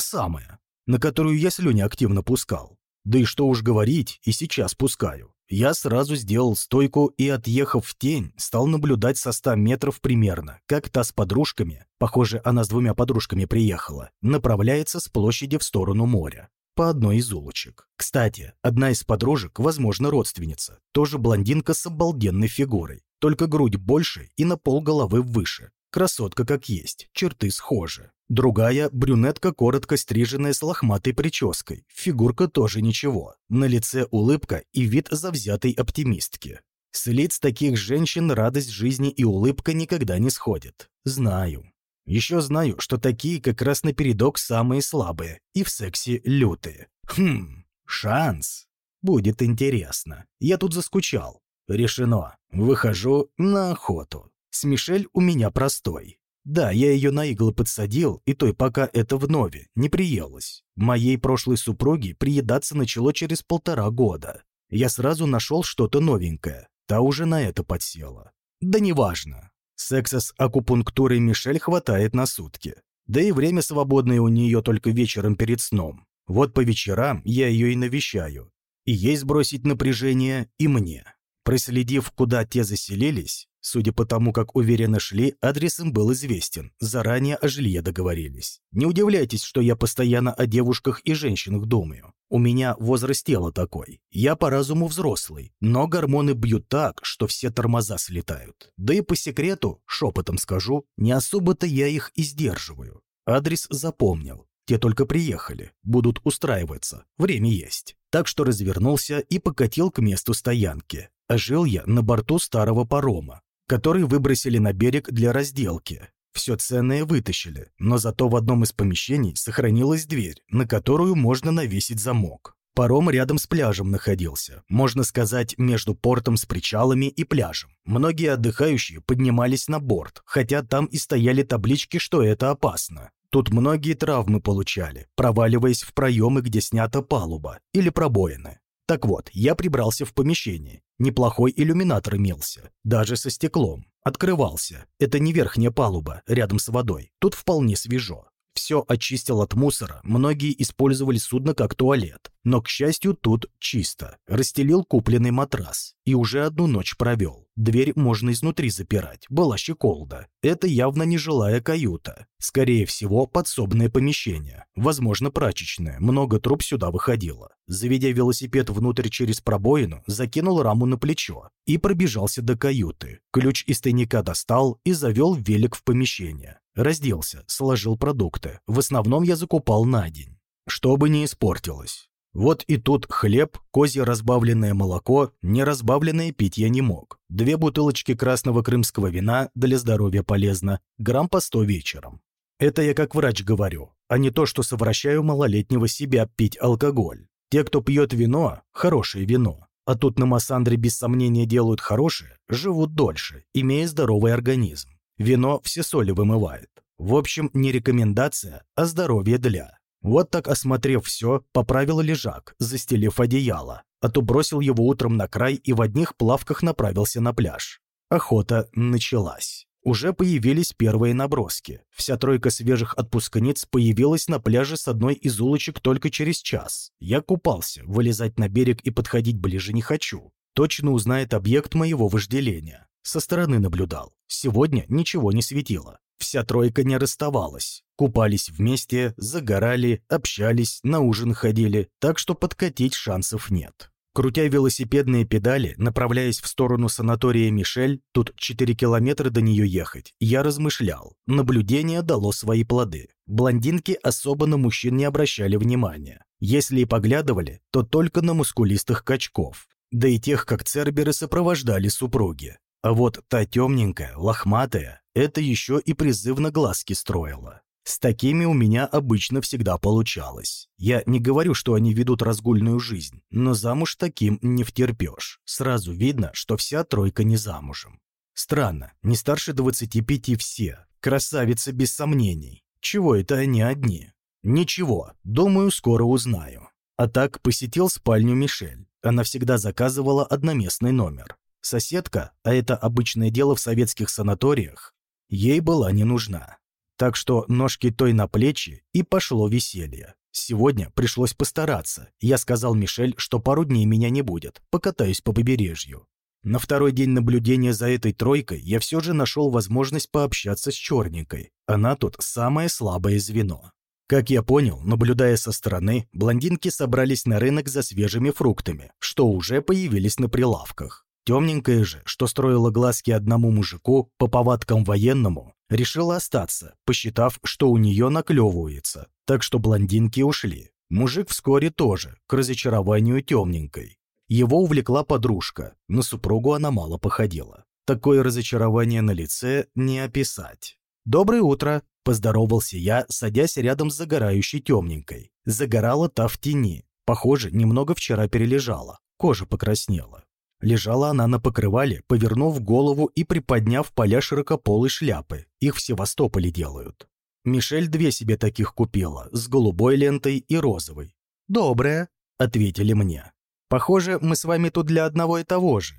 самая, на которую я слюни активно пускал. Да и что уж говорить, и сейчас пускаю. Я сразу сделал стойку и, отъехав в тень, стал наблюдать со ста метров примерно, как та с подружками, похоже, она с двумя подружками приехала, направляется с площади в сторону моря по одной из улочек. Кстати, одна из подружек, возможно, родственница, тоже блондинка с обалденной фигурой, только грудь больше и на пол головы выше. Красотка как есть, черты схожи. Другая – брюнетка, коротко стриженная с лохматой прической. Фигурка тоже ничего. На лице улыбка и вид завзятой оптимистки. С лиц таких женщин радость жизни и улыбка никогда не сходят. Знаю. Еще знаю, что такие как раз напередок самые слабые и в сексе лютые. Хм, шанс. Будет интересно. Я тут заскучал. Решено. Выхожу на охоту. С Мишель у меня простой. Да, я ее на иглы подсадил, и той пока это вновь не приелось. Моей прошлой супруге приедаться начало через полтора года. Я сразу нашел что-то новенькое. Та уже на это подсела. Да неважно. Секса с акупунктурой Мишель хватает на сутки. Да и время свободное у нее только вечером перед сном. Вот по вечерам я ее и навещаю. И ей сбросить напряжение, и мне. Проследив, куда те заселились, судя по тому, как уверенно шли, адрес им был известен, заранее о жилье договорились. Не удивляйтесь, что я постоянно о девушках и женщинах думаю. У меня возраст тела такой. Я по разуму взрослый, но гормоны бьют так, что все тормоза слетают. Да и по секрету, шепотом скажу, не особо-то я их и сдерживаю. Адрес запомнил. Те только приехали, будут устраиваться, время есть. Так что развернулся и покатил к месту стоянки. А жил я на борту старого парома, который выбросили на берег для разделки. Все ценное вытащили, но зато в одном из помещений сохранилась дверь, на которую можно навесить замок. Паром рядом с пляжем находился, можно сказать, между портом с причалами и пляжем. Многие отдыхающие поднимались на борт, хотя там и стояли таблички, что это опасно. Тут многие травмы получали, проваливаясь в проемы, где снята палуба, или пробоины. Так вот, я прибрался в помещение. Неплохой иллюминатор имелся, даже со стеклом. Открывался. Это не верхняя палуба, рядом с водой. Тут вполне свежо. Все очистил от мусора, многие использовали судно как туалет. Но, к счастью, тут чисто. Расстелил купленный матрас. И уже одну ночь провел. Дверь можно изнутри запирать, была щеколда. Это явно не жилая каюта. Скорее всего, подсобное помещение. Возможно, прачечное. Много труб сюда выходило. Заведя велосипед внутрь через пробоину, закинул раму на плечо и пробежался до каюты. Ключ из тайника достал и завел велик в помещение. Разделся, сложил продукты. В основном я закупал на день. Чтобы не испортилось. Вот и тут хлеб, козье разбавленное молоко, не разбавленное пить я не мог. Две бутылочки красного крымского вина для здоровья полезно, грамм по сто вечером. Это я как врач говорю, а не то, что совращаю малолетнего себя пить алкоголь. Те, кто пьет вино, хорошее вино, а тут на Массандре без сомнения делают хорошее, живут дольше, имея здоровый организм. Вино все соли вымывает. В общем, не рекомендация, а здоровье для. Вот так, осмотрев все, поправил лежак, застелив одеяло, а то бросил его утром на край и в одних плавках направился на пляж. Охота началась. Уже появились первые наброски. Вся тройка свежих отпускниц появилась на пляже с одной из улочек только через час. Я купался, вылезать на берег и подходить ближе не хочу. Точно узнает объект моего вожделения. Со стороны наблюдал. Сегодня ничего не светило. Вся тройка не расставалась. Купались вместе, загорали, общались, на ужин ходили, так что подкатить шансов нет. Крутя велосипедные педали, направляясь в сторону санатория Мишель, тут 4 километра до нее ехать, я размышлял. Наблюдение дало свои плоды. Блондинки особо на мужчин не обращали внимания. Если и поглядывали, то только на мускулистых качков. Да и тех, как церберы, сопровождали супруги. А вот та темненькая, лохматая, это еще и призывно глазки строила. С такими у меня обычно всегда получалось. Я не говорю, что они ведут разгульную жизнь, но замуж таким не втерпешь. Сразу видно, что вся тройка не замужем. Странно, не старше 25 все. Красавицы без сомнений. Чего это они одни? Ничего, думаю, скоро узнаю. А так посетил спальню Мишель. Она всегда заказывала одноместный номер. Соседка, а это обычное дело в советских санаториях, ей была не нужна. Так что ножки той на плечи, и пошло веселье. Сегодня пришлось постараться. Я сказал Мишель, что пару дней меня не будет, покатаюсь по побережью. На второй день наблюдения за этой тройкой я все же нашел возможность пообщаться с черненькой. Она тут самое слабое звено. Как я понял, наблюдая со стороны, блондинки собрались на рынок за свежими фруктами, что уже появились на прилавках. Темненькая же, что строила глазки одному мужику по повадкам военному, решила остаться, посчитав, что у нее наклевывается, так что блондинки ушли. Мужик вскоре тоже, к разочарованию темненькой. Его увлекла подружка, на супругу она мало походила. Такое разочарование на лице не описать. «Доброе утро!» – поздоровался я, садясь рядом с загорающей темненькой. Загорала та в тени. Похоже, немного вчера перележала. Кожа покраснела. Лежала она на покрывале, повернув голову и приподняв поля широкополой шляпы. Их в Севастополе делают. Мишель две себе таких купила, с голубой лентой и розовой. «Добрая», — ответили мне. «Похоже, мы с вами тут для одного и того же.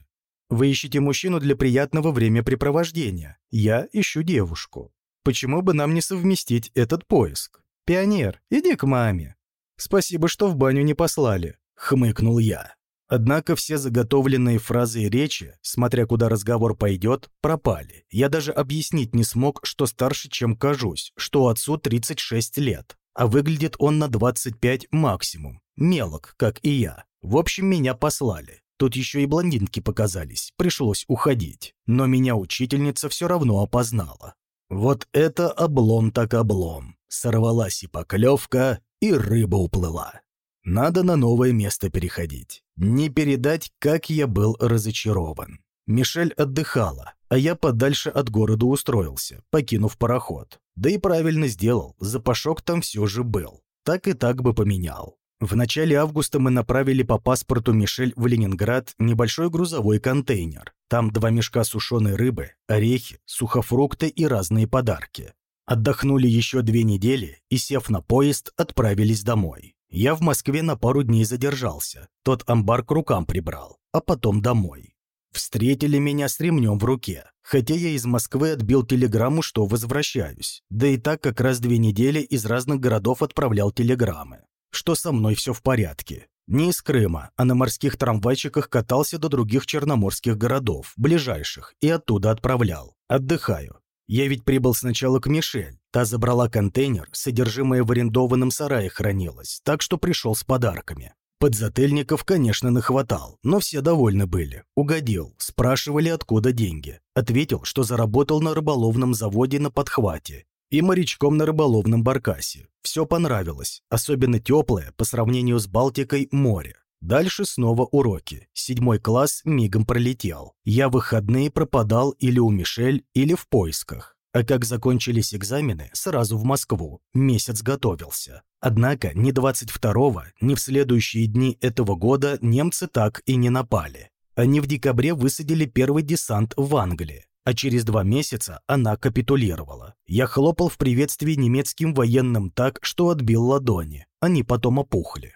Вы ищете мужчину для приятного времяпрепровождения. Я ищу девушку. Почему бы нам не совместить этот поиск? Пионер, иди к маме. Спасибо, что в баню не послали», — хмыкнул я. Однако все заготовленные фразы и речи, смотря куда разговор пойдет, пропали. Я даже объяснить не смог, что старше, чем кажусь, что отцу 36 лет, а выглядит он на 25 максимум. Мелок, как и я. В общем, меня послали. Тут еще и блондинки показались, пришлось уходить. Но меня учительница все равно опознала. Вот это облом так облом. Сорвалась и поклевка, и рыба уплыла. Надо на новое место переходить. Не передать, как я был разочарован. Мишель отдыхала, а я подальше от города устроился, покинув пароход. Да и правильно сделал, запашок там все же был. Так и так бы поменял. В начале августа мы направили по паспорту Мишель в Ленинград небольшой грузовой контейнер. Там два мешка сушеной рыбы, орехи, сухофрукты и разные подарки. Отдохнули еще две недели и, сев на поезд, отправились домой. Я в Москве на пару дней задержался, тот амбар к рукам прибрал, а потом домой. Встретили меня с ремнем в руке, хотя я из Москвы отбил телеграмму, что возвращаюсь. Да и так как раз две недели из разных городов отправлял телеграммы, что со мной все в порядке. Не из Крыма, а на морских трамвайчиках катался до других черноморских городов, ближайших, и оттуда отправлял. Отдыхаю. Я ведь прибыл сначала к Мишель. Та забрала контейнер, содержимое в арендованном сарае хранилось, так что пришел с подарками. Подзатыльников, конечно, нахватал, но все довольны были. Угодил. Спрашивали, откуда деньги. Ответил, что заработал на рыболовном заводе на подхвате и морячком на рыболовном баркасе. Все понравилось, особенно теплое по сравнению с Балтикой море. Дальше снова уроки. Седьмой класс мигом пролетел. Я выходные пропадал или у Мишель, или в поисках. А как закончились экзамены, сразу в Москву. Месяц готовился. Однако ни 22-го, ни в следующие дни этого года немцы так и не напали. Они в декабре высадили первый десант в Англии, а через два месяца она капитулировала. Я хлопал в приветствии немецким военным так, что отбил ладони. Они потом опухли.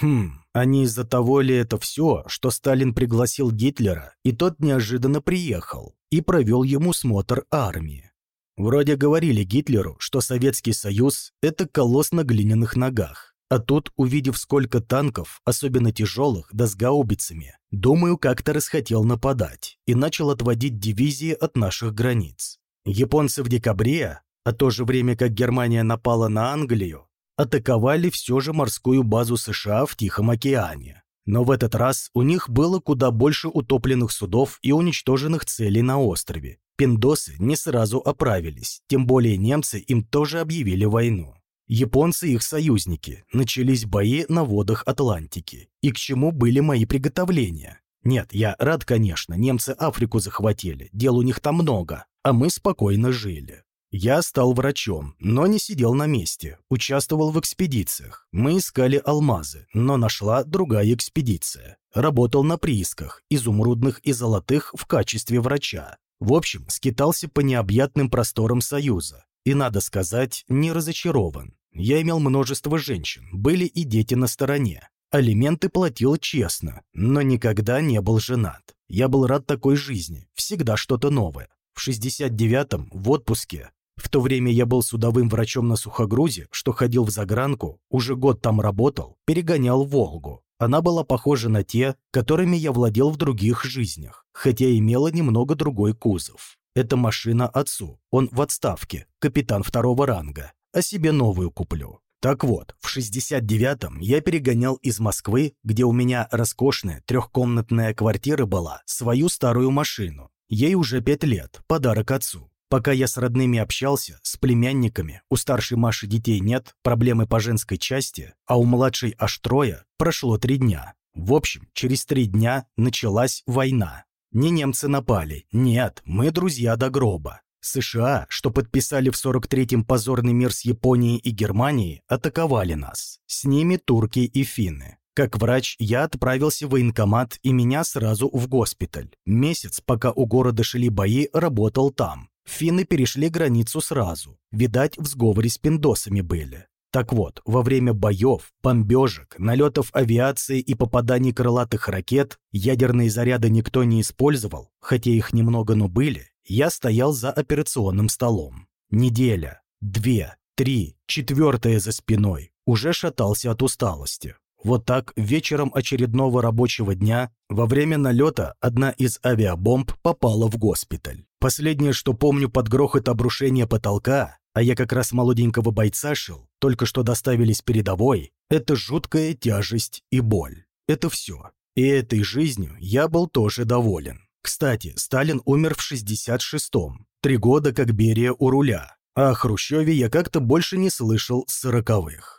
Хм, а не из-за того ли это все, что Сталин пригласил Гитлера, и тот неожиданно приехал и провел ему смотр армии. Вроде говорили Гитлеру, что Советский Союз – это колосс на глиняных ногах. А тут, увидев сколько танков, особенно тяжелых, да с гаубицами, думаю, как-то расхотел нападать и начал отводить дивизии от наших границ. Японцы в декабре, а то же время как Германия напала на Англию, атаковали все же морскую базу США в Тихом океане. Но в этот раз у них было куда больше утопленных судов и уничтоженных целей на острове, Пиндосы не сразу оправились, тем более немцы им тоже объявили войну. Японцы их союзники, начались бои на водах Атлантики. И к чему были мои приготовления? Нет, я рад, конечно, немцы Африку захватили, дел у них там много, а мы спокойно жили. Я стал врачом, но не сидел на месте, участвовал в экспедициях. Мы искали алмазы, но нашла другая экспедиция. Работал на приисках, изумрудных и золотых в качестве врача. В общем, скитался по необъятным просторам Союза. И, надо сказать, не разочарован. Я имел множество женщин, были и дети на стороне. Алименты платил честно, но никогда не был женат. Я был рад такой жизни, всегда что-то новое. В 69-м, в отпуске, в то время я был судовым врачом на сухогрузе, что ходил в загранку, уже год там работал, перегонял Волгу. Она была похожа на те, которыми я владел в других жизнях, хотя имела немного другой кузов. Это машина отцу, он в отставке, капитан второго ранга, а себе новую куплю. Так вот, в 69-м я перегонял из Москвы, где у меня роскошная трехкомнатная квартира была, свою старую машину. Ей уже пять лет, подарок отцу. Пока я с родными общался, с племянниками, у старшей Маши детей нет, проблемы по женской части, а у младшей аж трое, прошло три дня. В общем, через три дня началась война. Не немцы напали, нет, мы друзья до гроба. США, что подписали в 43-м позорный мир с Японией и Германией, атаковали нас. С ними турки и финны. Как врач я отправился в военкомат и меня сразу в госпиталь. Месяц, пока у города шли бои, работал там. Финны перешли границу сразу. Видать, в сговоре с пиндосами были. Так вот, во время боев, бомбежек, налетов авиации и попаданий крылатых ракет ядерные заряды никто не использовал, хотя их немного, но были, я стоял за операционным столом. Неделя, две, три, четвертая за спиной, уже шатался от усталости. Вот так вечером очередного рабочего дня во время налета одна из авиабомб попала в госпиталь. Последнее, что помню под грохот обрушения потолка, а я как раз молоденького бойца шел, только что доставились передовой, это жуткая тяжесть и боль. Это все. И этой жизнью я был тоже доволен. Кстати, Сталин умер в 66-м, три года как Берия у руля, а о Хрущеве я как-то больше не слышал с сороковых.